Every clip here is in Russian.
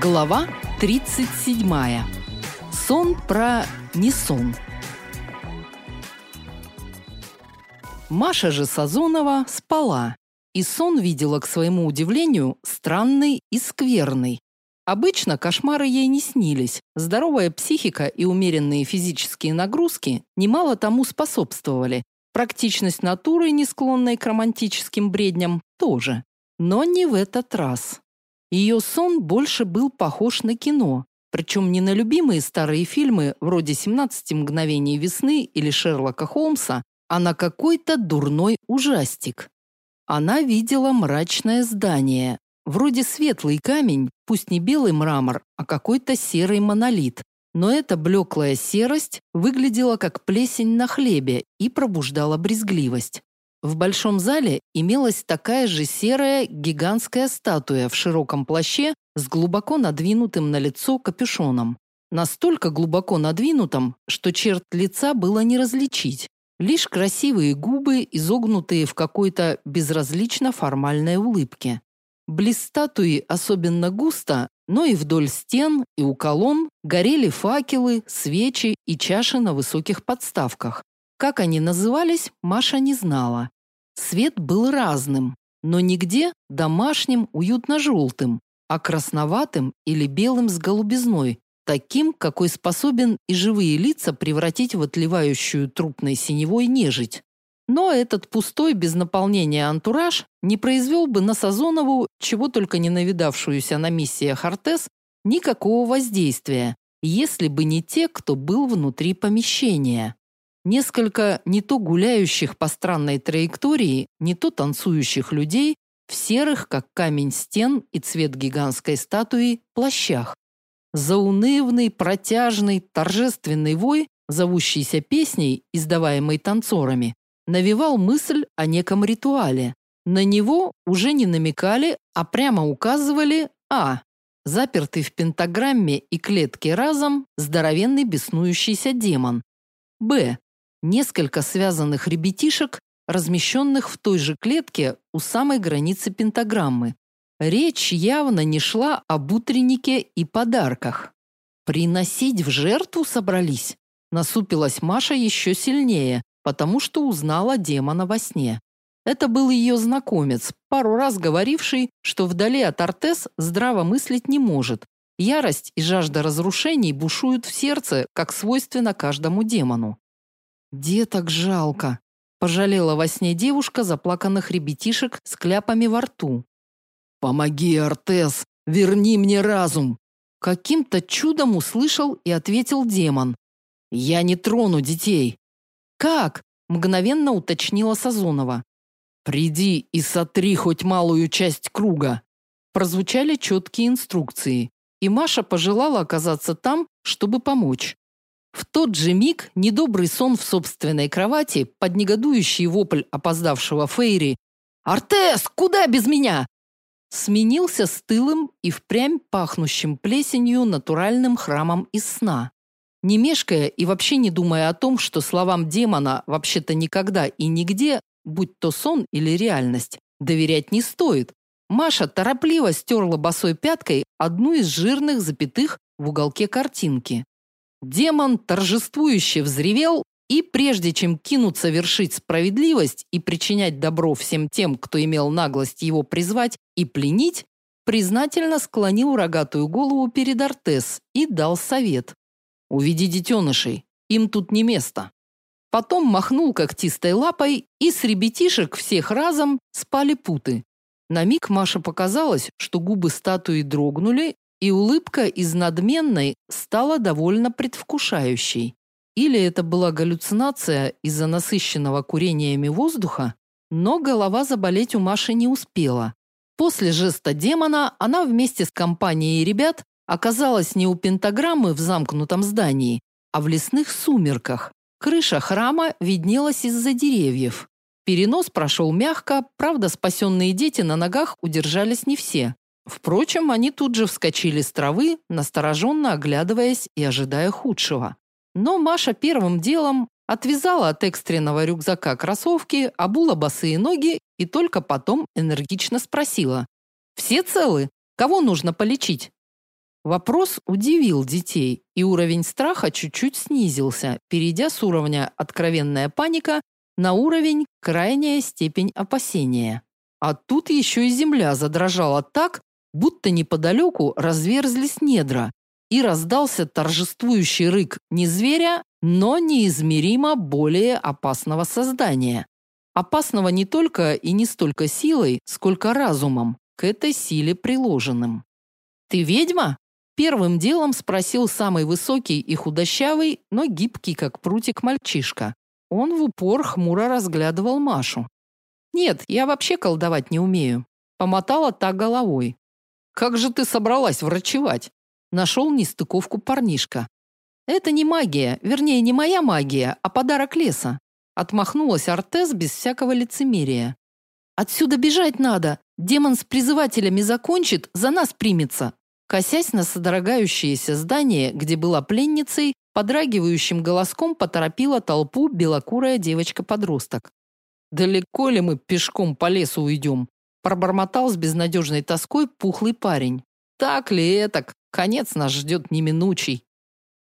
Глава 37. Сон про не сон. Маша же Сазонова спала, и сон видела, к своему удивлению, странный и скверный. Обычно кошмары ей не снились. Здоровая психика и умеренные физические нагрузки немало тому способствовали. Практичность натуры, не склонной к романтическим бредням, тоже. Но не в этот раз. Ее сон больше был похож на кино, причем не на любимые старые фильмы вроде «17 мгновений весны» или «Шерлока Холмса», а на какой-то дурной ужастик. Она видела мрачное здание, вроде светлый камень, пусть не белый мрамор, а какой-то серый монолит. Но эта блеклая серость выглядела как плесень на хлебе и пробуждала брезгливость. В большом зале имелась такая же серая гигантская статуя в широком плаще с глубоко надвинутым на лицо капюшоном. Настолько глубоко надвинутым, что черт лица было не различить. Лишь красивые губы, изогнутые в какой-то безразлично формальной улыбке. Близ статуи особенно густо, но и вдоль стен, и у колонн горели факелы, свечи и чаши на высоких подставках. Как они назывались, Маша не знала. Свет был разным, но нигде домашним уютно-желтым, а красноватым или белым с голубизной, таким, какой способен и живые лица превратить в отливающую трупной синевой нежить. Но этот пустой без наполнения антураж не произвел бы на Сазонову, чего только не навидавшуюся на миссиях Артес, никакого воздействия, если бы не те, кто был внутри помещения. Несколько не то гуляющих по странной траектории, не то танцующих людей в серых, как камень стен и цвет гигантской статуи, плащах. Заунывный, протяжный, торжественный вой, зовущийся песней, издаваемой танцорами, навевал мысль о неком ритуале. На него уже не намекали, а прямо указывали а. Запертый в пентаграмме и клетке разом здоровенный беснующийся демон. Б несколько связанных ребятишек, размещенных в той же клетке у самой границы пентаграммы. Речь явно не шла об утреннике и подарках. Приносить в жертву собрались. Насупилась Маша еще сильнее, потому что узнала демона во сне. Это был ее знакомец, пару раз говоривший, что вдали от Артес здраво мыслить не может. Ярость и жажда разрушений бушуют в сердце, как свойственно каждому демону. Деток жалко, пожалела во сне девушка заплаканных ребятишек с кляпами во рту. Помоги, Артес, верни мне разум. Каким-то чудом услышал и ответил демон. Я не трону детей. Как? мгновенно уточнила Сазонова. Приди и сотри хоть малую часть круга. Прозвучали четкие инструкции, и Маша пожелала оказаться там, чтобы помочь. В тот же миг недобрый сон в собственной кровати под негодующий вопль опоздавшего Фейри «Артес, куда без меня?» сменился стылым и впрямь пахнущим плесенью натуральным храмом из сна. Не мешкая и вообще не думая о том, что словам демона вообще-то никогда и нигде, будь то сон или реальность, доверять не стоит, Маша торопливо стерла босой пяткой одну из жирных запятых в уголке картинки. Демон торжествующе взревел, и прежде чем кинуться вершить справедливость и причинять добро всем тем, кто имел наглость его призвать и пленить, признательно склонил рогатую голову перед Артес и дал совет. «Уведи детенышей, им тут не место». Потом махнул когтистой лапой, и с ребятишек всех разом спали путы. На миг Маше показалось, что губы статуи дрогнули, и улыбка из надменной стала довольно предвкушающей. Или это была галлюцинация из-за насыщенного курениями воздуха, но голова заболеть у Маши не успела. После жеста демона она вместе с компанией ребят оказалась не у пентаграммы в замкнутом здании, а в лесных сумерках. Крыша храма виднелась из-за деревьев. Перенос прошел мягко, правда, спасенные дети на ногах удержались не все. Впрочем, они тут же вскочили с травы, настороженно оглядываясь и ожидая худшего. Но Маша первым делом отвязала от экстренного рюкзака кроссовки, обула босые ноги и только потом энергично спросила: "Все целы? Кого нужно полечить?" Вопрос удивил детей, и уровень страха чуть-чуть снизился, перейдя с уровня откровенная паника на уровень крайняя степень опасения. А тут еще и земля задрожала так, будто неподалеку разверзлись недра, и раздался торжествующий рык не зверя, но неизмеримо более опасного создания. Опасного не только и не столько силой, сколько разумом, к этой силе приложенным. «Ты ведьма?» Первым делом спросил самый высокий и худощавый, но гибкий, как прутик, мальчишка. Он в упор хмуро разглядывал Машу. «Нет, я вообще колдовать не умею», – помотала та головой. «Как же ты собралась врачевать?» Нашел нестыковку парнишка. «Это не магия, вернее, не моя магия, а подарок леса», отмахнулась Артес без всякого лицемерия. «Отсюда бежать надо! Демон с призывателями закончит, за нас примется!» Косясь на содрогающееся здание, где была пленницей, подрагивающим голоском поторопила толпу белокурая девочка-подросток. «Далеко ли мы пешком по лесу уйдем?» Пробормотал с безнадежной тоской пухлый парень. «Так ли этак? Конец нас ждет неминучий».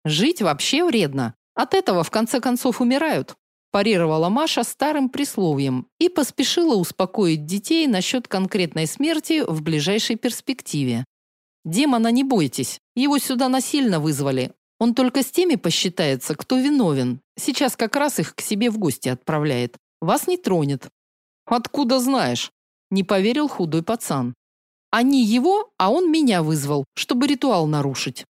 «Жить вообще вредно. От этого в конце концов умирают», парировала Маша старым присловием и поспешила успокоить детей насчет конкретной смерти в ближайшей перспективе. Демона не бойтесь, его сюда насильно вызвали. Он только с теми посчитается, кто виновен. Сейчас как раз их к себе в гости отправляет. Вас не тронет. Откуда знаешь? Не поверил худой пацан. Они его, а он меня вызвал, чтобы ритуал нарушить.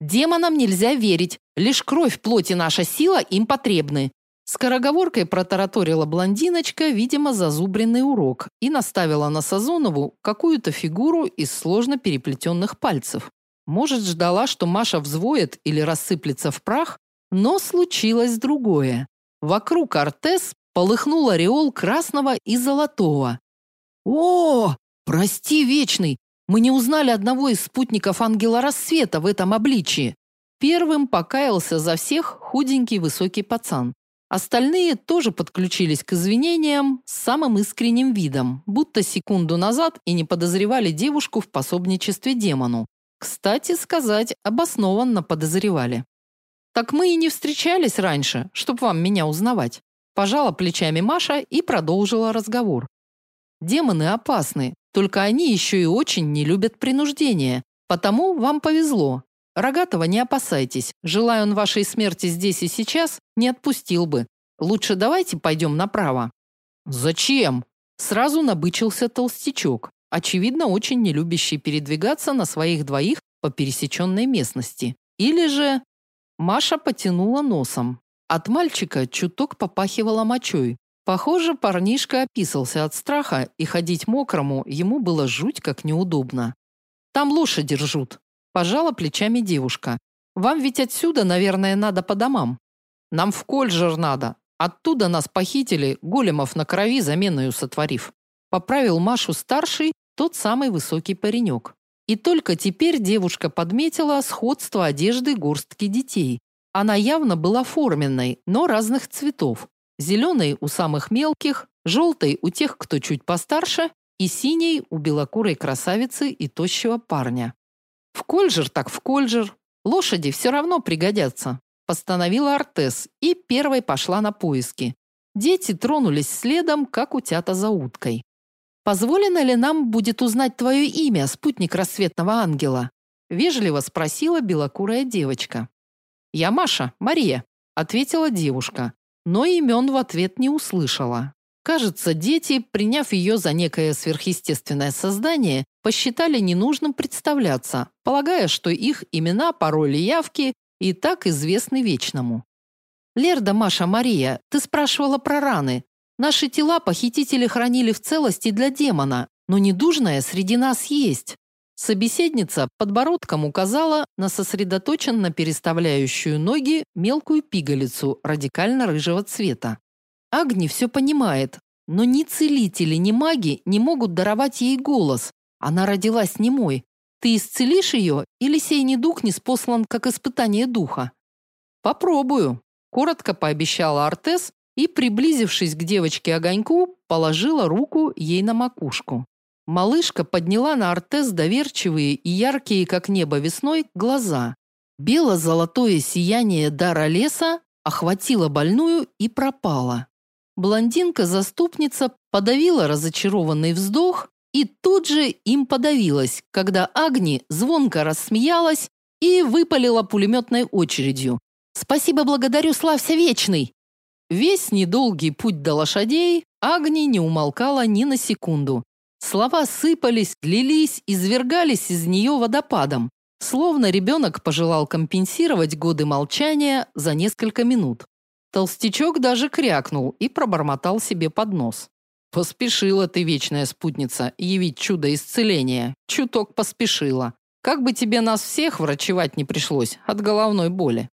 Демонам нельзя верить, лишь кровь плоти наша сила им потребны. Скороговоркой протараторила блондиночка, видимо, зазубренный урок, и наставила на Сазонову какую-то фигуру из сложно переплетенных пальцев. Может, ждала, что Маша взвоет или рассыплется в прах, но случилось другое. Вокруг Артес полыхнул ореол красного и золотого. «О, прости, Вечный, мы не узнали одного из спутников Ангела Рассвета в этом обличии». Первым покаялся за всех худенький высокий пацан. Остальные тоже подключились к извинениям с самым искренним видом, будто секунду назад и не подозревали девушку в пособничестве демону. Кстати сказать, обоснованно подозревали. Так мы и не встречались раньше, чтоб вам меня узнавать. Пожала плечами Маша и продолжила разговор. Демоны опасны, только они еще и очень не любят принуждения. Потому вам повезло. Рогатого не опасайтесь. Желая он вашей смерти здесь и сейчас, не отпустил бы. Лучше давайте пойдем направо. Зачем? Сразу набычился толстячок, очевидно, очень не любящий передвигаться на своих двоих по пересеченной местности. Или же Маша потянула носом. От мальчика чуток попахивало мочой. Похоже, парнишка описался от страха, и ходить мокрому ему было жуть как неудобно. Там лошади ржут, Пожала плечами девушка. Вам ведь отсюда, наверное, надо по домам. Нам в Кольжер надо. Оттуда нас похитили, големов на крови заменою сотворив. Поправил Машу старший, тот самый высокий паренек. И только теперь девушка подметила сходство одежды горстки детей. Она явно была форменной, но разных цветов. Зеленой у самых мелких, желтой у тех, кто чуть постарше, и синей у белокурой красавицы и тощего парня. В кольжер так в кольжер. Лошади все равно пригодятся, постановила Артес и первой пошла на поиски. Дети тронулись следом, как утята за уткой. Позволено ли нам будет узнать твое имя, спутник рассветного ангела? вежливо спросила белокурая девочка. Я Маша, Мария, ответила девушка, но имен в ответ не услышала. Кажется, дети, приняв ее за некое сверхъестественное создание, посчитали ненужным представляться, полагая, что их имена, пароли, явки и так известны вечному. Лерда, Маша, Мария, ты спрашивала про раны. Наши тела похитители хранили в целости для демона, но недужное среди нас есть. Собеседница подбородком указала на сосредоточенно переставляющую ноги мелкую пигалицу радикально рыжего цвета. Агни все понимает, но ни целители, ни маги не могут даровать ей голос. Она родилась немой. Ты исцелишь ее, или сей недуг не спослан как испытание духа? Попробую, коротко пообещала Артес и, приблизившись к девочке огоньку, положила руку ей на макушку. Малышка подняла на Артес доверчивые и яркие, как небо весной, глаза. Бело-золотое сияние дара леса охватило больную и пропало. Блондинка-заступница подавила разочарованный вздох и тут же им подавилась, когда Агни звонко рассмеялась и выпалила пулеметной очередью. «Спасибо, благодарю, славься вечный!» Весь недолгий путь до лошадей Агни не умолкала ни на секунду. Слова сыпались, лились, извергались из нее водопадом, словно ребенок пожелал компенсировать годы молчания за несколько минут. Толстячок даже крякнул и пробормотал себе под нос. Поспешила ты, вечная спутница, явить чудо исцеления. Чуток поспешила. Как бы тебе нас всех врачевать не пришлось от головной боли.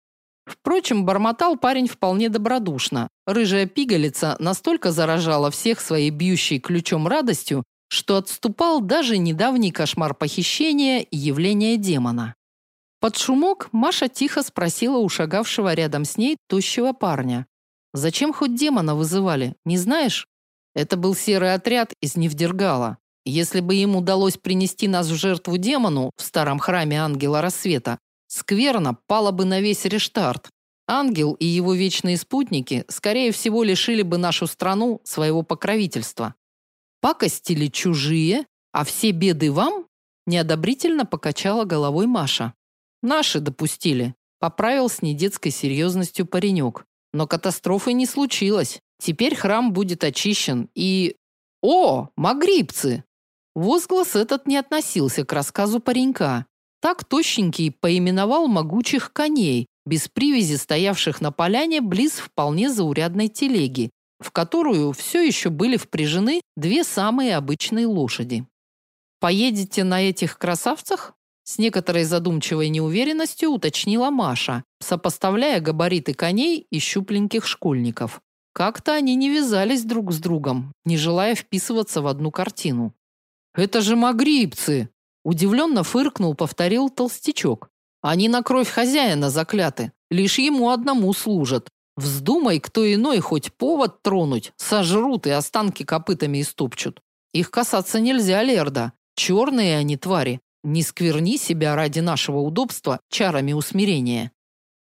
Впрочем, бормотал парень вполне добродушно. Рыжая пигалица настолько заражала всех своей бьющей ключом радостью, что отступал даже недавний кошмар похищения и явления демона. Под шумок Маша тихо спросила у шагавшего рядом с ней тощего парня: "Зачем хоть демона вызывали? Не знаешь? Это был серый отряд из Невдергала. Если бы им удалось принести нас в жертву демону в старом храме Ангела Рассвета, скверно пало бы на весь Рештарт. Ангел и его вечные спутники, скорее всего, лишили бы нашу страну своего покровительства. Пакостили чужие, а все беды вам? Неодобрительно покачала головой Маша. Наши допустили, поправил с недетской серьезностью паренек. Но катастрофы не случилось. Теперь храм будет очищен и О, магрибцы! Возглас этот не относился к рассказу паренька. Так тощенький поименовал могучих коней, без привязи стоявших на поляне близ вполне заурядной телеги, в которую все еще были впряжены две самые обычные лошади. Поедете на этих красавцах? С некоторой задумчивой неуверенностью уточнила Маша, сопоставляя габариты коней и щупленьких школьников. Как-то они не вязались друг с другом, не желая вписываться в одну картину. Это же магрибцы, удивленно фыркнул, повторил толстячок. Они на кровь хозяина закляты, лишь ему одному служат. Вздумай кто иной хоть повод тронуть, сожрут и останки копытами истопчут. Их касаться нельзя, Лерда. Черные они твари. Не скверни себя ради нашего удобства чарами усмирения.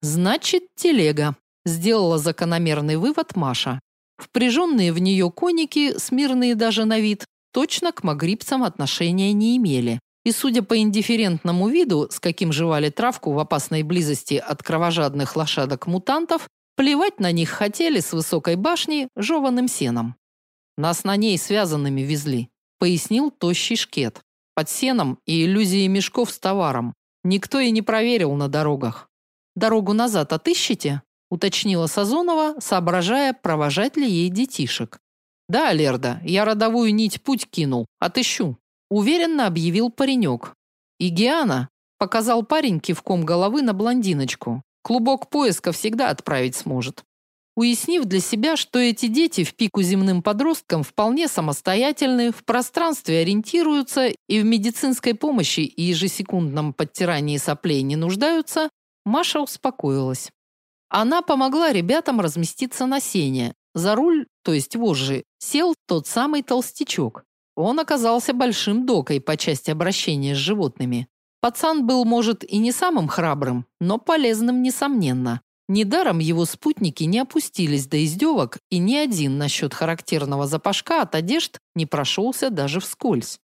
Значит, телега, сделала закономерный вывод Маша. Впряженные в нее коники, смирные даже на вид, точно к магрибцам отношения не имели. И судя по индифферентному виду, с каким жевали травку в опасной близости от кровожадных лошадок-мутантов, плевать на них хотели с высокой башни жеваным сеном. Нас на ней связанными везли, пояснил тощий шкет. Под сеном и иллюзией мешков с товаром. Никто и не проверил на дорогах. Дорогу назад отыщите? уточнила Сазонова, соображая, провожать ли ей детишек. Да, Лерда, я родовую нить путь кинул, отыщу, уверенно объявил паренек. И Гиана показал парень кивком головы на блондиночку. Клубок поиска всегда отправить сможет. Уяснив для себя, что эти дети в пику земным подросткам вполне самостоятельны, в пространстве ориентируются и в медицинской помощи и ежесекундном подтирании соплей не нуждаются, Маша успокоилась. Она помогла ребятам разместиться на сене, за руль, то есть вожжи, сел тот самый толстячок. Он оказался большим докой по части обращения с животными. Пацан был, может, и не самым храбрым, но полезным несомненно. Недаром его спутники не опустились до издевок, и ни один насчет характерного запашка от одежд не прошелся даже вскользь.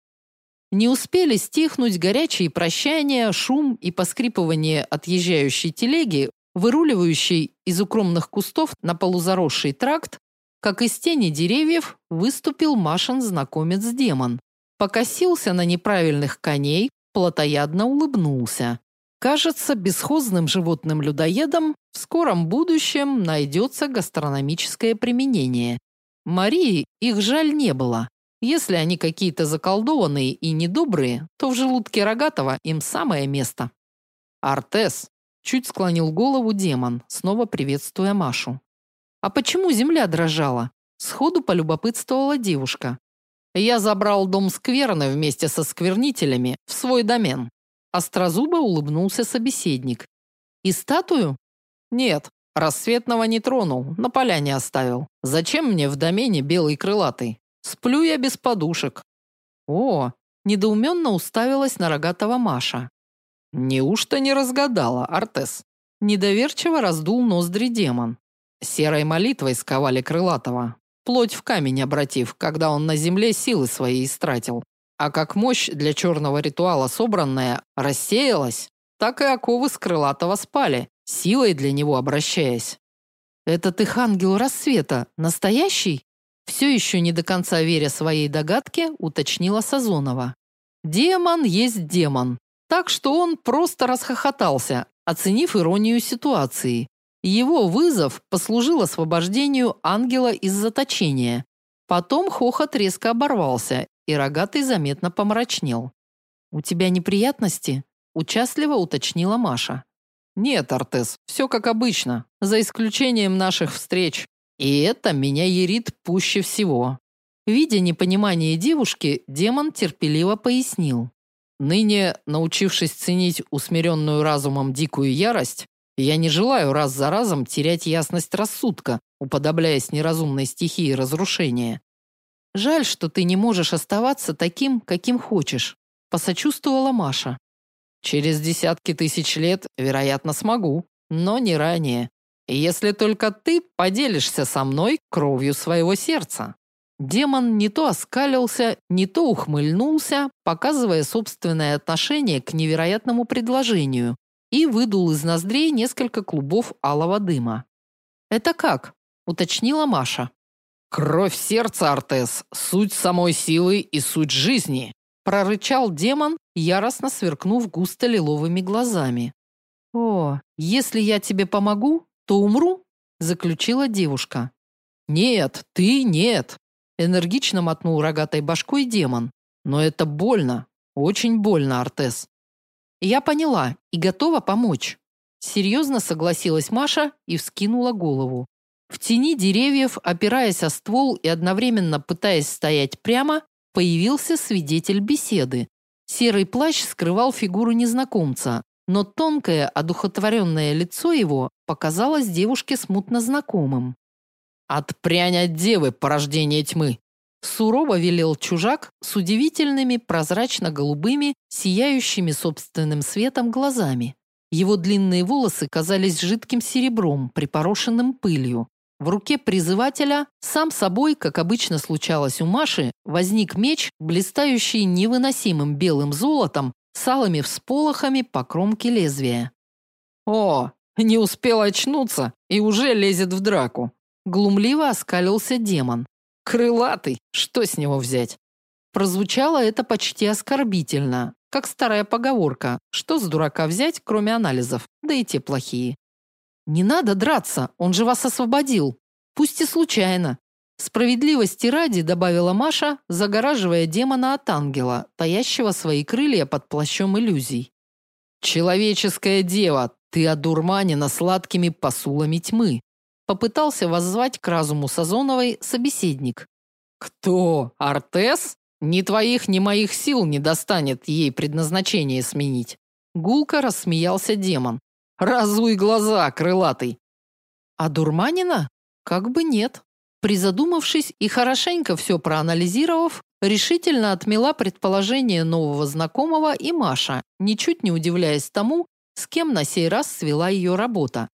Не успели стихнуть горячие прощания, шум и поскрипывание отъезжающей телеги, выруливающий из укромных кустов на полузаросший тракт, как из тени деревьев выступил Машин знакомец-демон. Покосился на неправильных коней, плотоядно улыбнулся. Кажется, бесхозным животным-людоедам в скором будущем найдется гастрономическое применение. Марии их жаль не было. Если они какие-то заколдованные и недобрые, то в желудке Рогатого им самое место. Артес Чуть склонил голову демон, снова приветствуя Машу. А почему земля дрожала? Сходу полюбопытствовала девушка. Я забрал дом скверны вместе со сквернителями в свой домен. Острозубо улыбнулся собеседник. И статую? Нет, рассветного не тронул, на поляне оставил. Зачем мне в домене белый крылатый? Сплю я без подушек. О, недоуменно уставилась на рогатого Маша. Неужто не разгадала, Артес? Недоверчиво раздул ноздри демон. Серой молитвой сковали крылатого, плоть в камень обратив, когда он на земле силы свои истратил. А как мощь для черного ритуала собранная рассеялась, так и оковы с крылатого спали, силой для него обращаясь. «Этот их ангел рассвета настоящий?» Все еще не до конца веря своей догадке, уточнила Сазонова. «Демон есть демон, так что он просто расхохотался, оценив иронию ситуации. Его вызов послужил освобождению ангела из заточения. Потом хохот резко оборвался, и рогатый заметно помрачнел. «У тебя неприятности?» – участливо уточнила Маша. «Нет, Артес, все как обычно, за исключением наших встреч. И это меня ерит пуще всего». Видя непонимание девушки, демон терпеливо пояснил. Ныне, научившись ценить усмиренную разумом дикую ярость, я не желаю раз за разом терять ясность рассудка, уподобляясь неразумной стихии разрушения. Жаль, что ты не можешь оставаться таким, каким хочешь, посочувствовала Маша. Через десятки тысяч лет, вероятно, смогу, но не ранее. Если только ты поделишься со мной кровью своего сердца. Демон не то оскалился, не то ухмыльнулся, показывая собственное отношение к невероятному предложению, и выдул из ноздрей несколько клубов алого дыма. «Это как?» – уточнила Маша. «Кровь сердца, Артес, суть самой силы и суть жизни!» – прорычал демон, яростно сверкнув густо лиловыми глазами. «О, если я тебе помогу, то умру?» – заключила девушка. «Нет, ты нет!» – энергично мотнул рогатой башкой демон. «Но это больно, очень больно, Артес». «Я поняла и готова помочь», – серьезно согласилась Маша и вскинула голову. В тени деревьев, опираясь о ствол и одновременно пытаясь стоять прямо, появился свидетель беседы, Серый плащ скрывал фигуру незнакомца, но тонкое, одухотворенное лицо его показалось девушке смутно знакомым. «Отпрянь от девы, порождение тьмы!» Сурово велел чужак с удивительными прозрачно-голубыми, сияющими собственным светом глазами. Его длинные волосы казались жидким серебром, припорошенным пылью. В руке призывателя, сам собой, как обычно случалось у Маши, возник меч, блистающий невыносимым белым золотом, с алыми всполохами по кромке лезвия. «О, не успел очнуться и уже лезет в драку!» Глумливо оскалился демон. «Крылатый, что с него взять?» Прозвучало это почти оскорбительно, как старая поговорка «Что с дурака взять, кроме анализов? Да и те плохие». Не надо драться, он же вас освободил. Пусть и случайно. Справедливости ради, добавила Маша, загораживая демона от ангела, таящего свои крылья под плащом иллюзий. Человеческая дева, ты одурманена сладкими посулами тьмы. Попытался воззвать к разуму Сазоновой собеседник. Кто? Артес? Ни твоих, ни моих сил не достанет ей предназначение сменить. Гулко рассмеялся демон. Разуй глаза, крылатый. А дурманина? Как бы нет. Призадумавшись и хорошенько все проанализировав, решительно отмела предположение нового знакомого и Маша, ничуть не удивляясь тому, с кем на сей раз свела ее работа.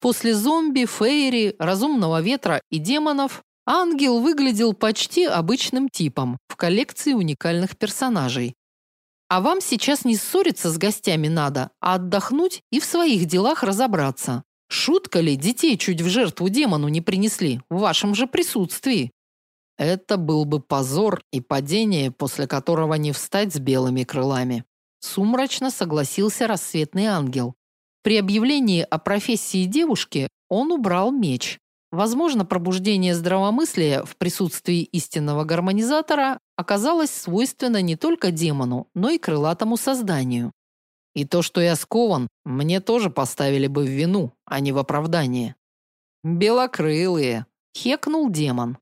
После зомби, фейри, разумного ветра и демонов ангел выглядел почти обычным типом в коллекции уникальных персонажей. А вам сейчас не ссориться с гостями надо, а отдохнуть и в своих делах разобраться. Шутка ли, детей чуть в жертву демону не принесли в вашем же присутствии? Это был бы позор и падение, после которого не встать с белыми крылами. Сумрачно согласился рассветный ангел. При объявлении о профессии девушки он убрал меч, Возможно, пробуждение здравомыслия в присутствии истинного гармонизатора оказалось свойственно не только демону, но и крылатому созданию. И то, что я скован, мне тоже поставили бы в вину, а не в оправдание. Белокрылые, хекнул демон.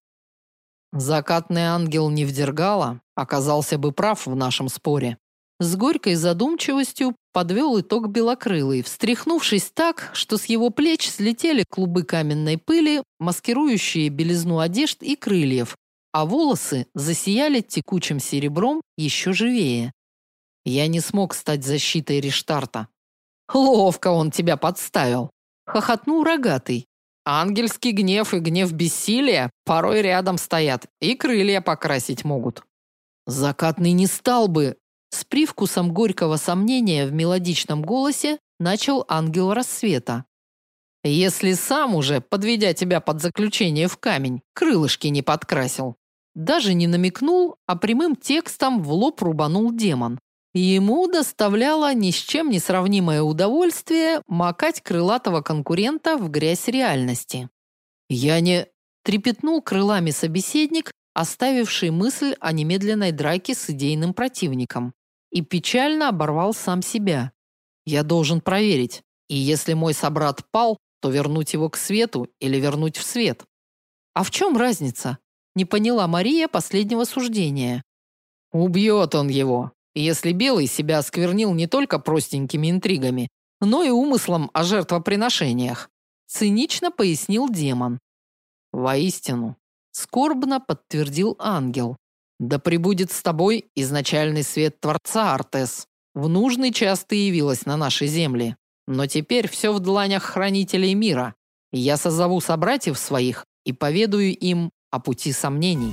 Закатный ангел Невдергала оказался бы прав в нашем споре. С горькой задумчивостью подвел итог белокрылый, встряхнувшись так, что с его плеч слетели клубы каменной пыли, маскирующие белизну одежд и крыльев, а волосы засияли текучим серебром еще живее. Я не смог стать защитой Риштарта. Ловко он тебя подставил, хохотнул рогатый. Ангельский гнев и гнев бессилия порой рядом стоят и крылья покрасить могут. Закатный не стал бы, с привкусом горького сомнения в мелодичном голосе начал ангел рассвета. Если сам уже, подведя тебя под заключение в камень, крылышки не подкрасил. Даже не намекнул, а прямым текстом в лоб рубанул демон. Ему доставляло ни с чем не сравнимое удовольствие макать крылатого конкурента в грязь реальности. Я не трепетнул крылами собеседник, оставивший мысль о немедленной драке с идейным противником, и печально оборвал сам себя. Я должен проверить, и если мой собрат пал, то вернуть его к свету или вернуть в свет. А в чем разница? Не поняла Мария последнего суждения. Убьет он его, если Белый себя осквернил не только простенькими интригами, но и умыслом о жертвоприношениях, цинично пояснил демон. Воистину, скорбно подтвердил ангел. Да пребудет с тобой изначальный свет Творца, Артес. В нужный час ты явилась на нашей земле. Но теперь все в дланях хранителей мира. Я созову собратьев своих и поведаю им о пути сомнений.